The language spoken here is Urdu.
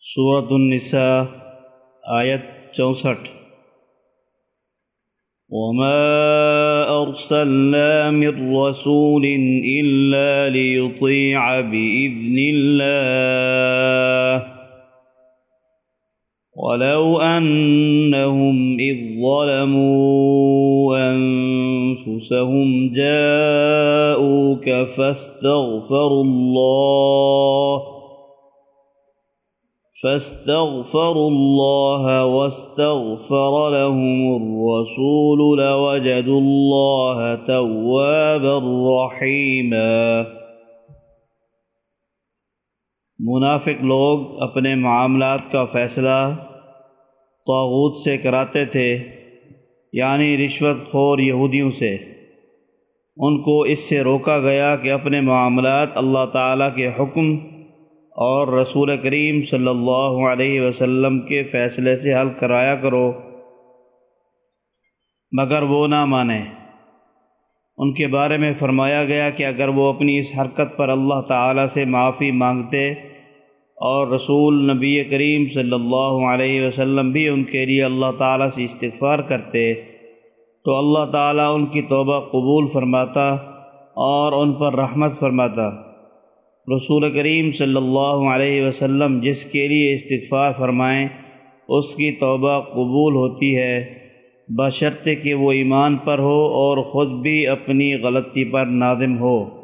صورت النساء، آیت چونسٹھ۔ وما أرسلنا من رسول إلا ليطيع بإذن الله ولو أنهم إذ ظلموا أنفسهم جاءوك فاستغفروا الله فاستغفروا الله واستغفر لهم الرسول لوجدوا الله توابا رحيما. منافق لوگ اپنے معاملات کا فیصلہ طاغوت سے کراتے تھے یعنی رشوت خور یہودیوں سے۔ ان کو اس سے روکا گیا کہ اپنے معاملات اللہ تعالیٰ کے حکم اور رسول کریم صلی اللہ علیہ وسلم کے فیصلے سے حل کرایا کرو۔ مگر وہ نہ مانے۔ ان کے بارے میں فرمایا گیا کہ اگر وہ اپنی اس حرکت پر اللہ تعالیٰ سے معافی مانگتے اور رسول نبی کریم صلی اللہ علیہ وسلم بھی ان کے لیے اللہ تعالیٰ سے استغفار کرتے، تو اللہ تعالیٰ ان کی توبہ قبول فرماتا اور ان پر رحمت فرماتا۔ رسول کریم صلی اللہ علیہ وسلم جس کے لیے استغفار فرمائیں، اس کی توبہ قبول ہوتی ہے۔ بشرط کہ وہ ایمان پر ہو اور خود بھی اپنی غلطی پر نادم ہو۔